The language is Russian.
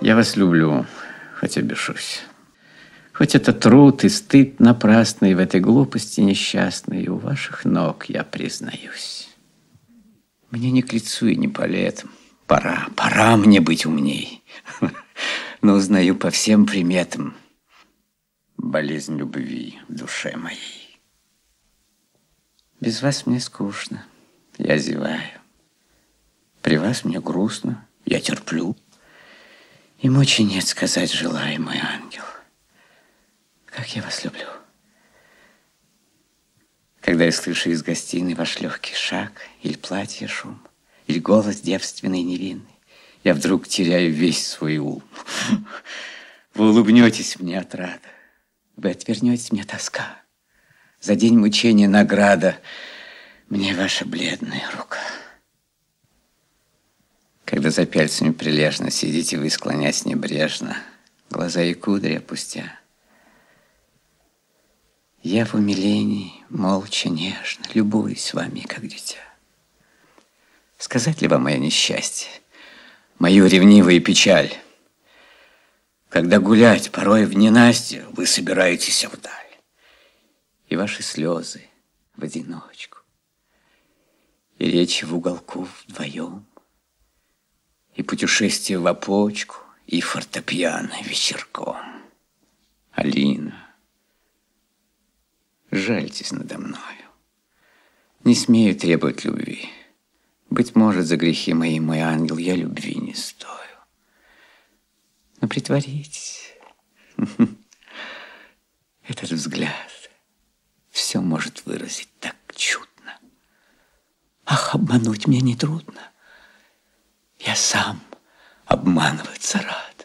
вас люблю, хотя бешусь. Хоть это труд и стыд напрасный в этой глупости несчастной, у ваших ног я признаюсь. Мне не к лицу и не по летам. Пора, пора мне быть умней. Но узнаю по всем приметам болезнь любви в душе моей. Без вас мне скучно, я зеваю. При вас мне грустно, я терплю. И мочи нет сказать желаемый ангел. Как я вас люблю. Когда я слышу из гостиной ваш легкий шаг, или платье шум, или голос девственный невинный, я вдруг теряю весь свой ум. Вы улыбнетесь мне от рада, вы отвернетесь мне тоска. За день мучения награда мне ваша бледная рука. За пяльцами прилежно сидите вы, склонясь небрежно, глаза и кудри опустя, я в умилении, молча, нежно, любуюсь вами, как дитя. Сказать ли вам мое несчастье, мою ревнивую печаль? Когда гулять порой в ненастье вы собираетесь вдаль, и ваши слезы в одиночку, и речи в уголку вдвоем, и путешествие в опочку, и фортепиано вечерком. Алина, жальтесь надо мною. Не смею требовать любви. Быть может, за грехи мои, мой ангел, я любви не стою. Но притворитесь. Этот взгляд все может выразить так чудно. Ах, обмануть мне нетрудно. Я сам обманываться рад.